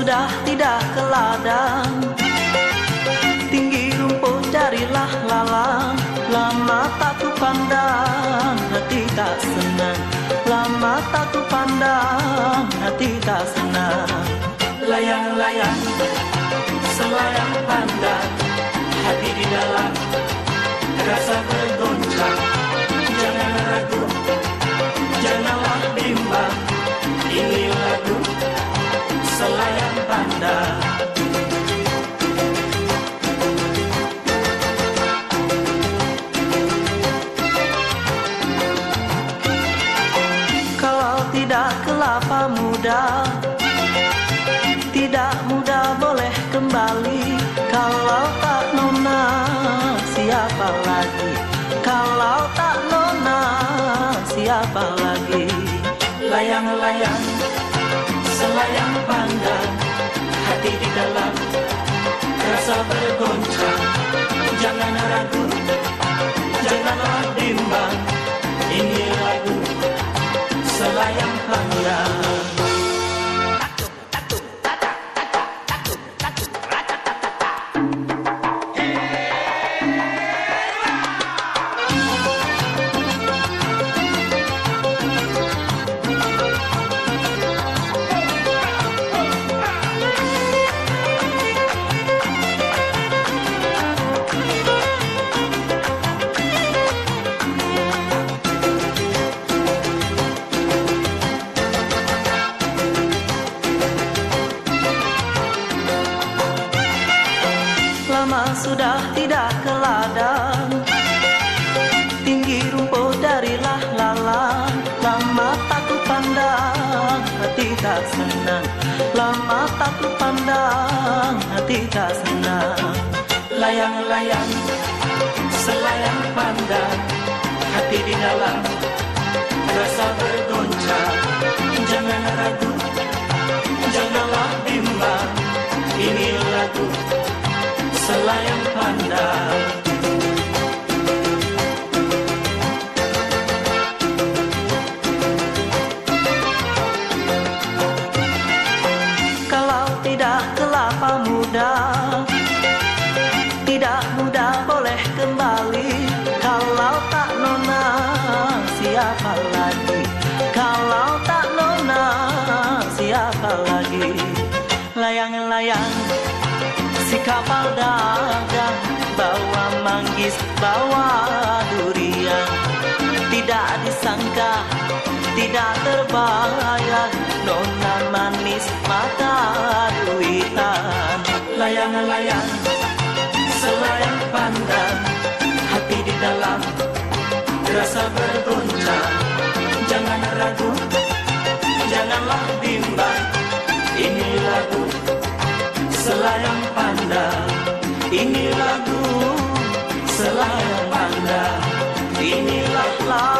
sudah tidak ke ladang. Tinggi rumput carilah lalang Lama tak ku pandang hati tak senang. Lama tak ku pandang hati tak senang. Layang-layang selayang pandang Hati di dalam rasa bergoncang. Jangan ragu, janganlah bimbang Ini kelapa muda. Tidak muda boleh kembali. Kalau tak nona siapa lagi? Kalau tak nona siapa lagi? Layang-layang Lama sudah tidak ke ladang Tinggi rumput darilah lalang Lama tak ku pandang Hati tak senang. Lama tak ku pandang Hati tak senang. Layang-layang selayang pandang Hati di dalam Layang-layang si kapal dagang Bawa manggis, bawa durian. Tidak disangka, tidak terbayang Nona manis mata duitan. Layang-layang selayang pandang Hati di dalam rasa bergoncang Ini lagu selayang pandang Inilah lagu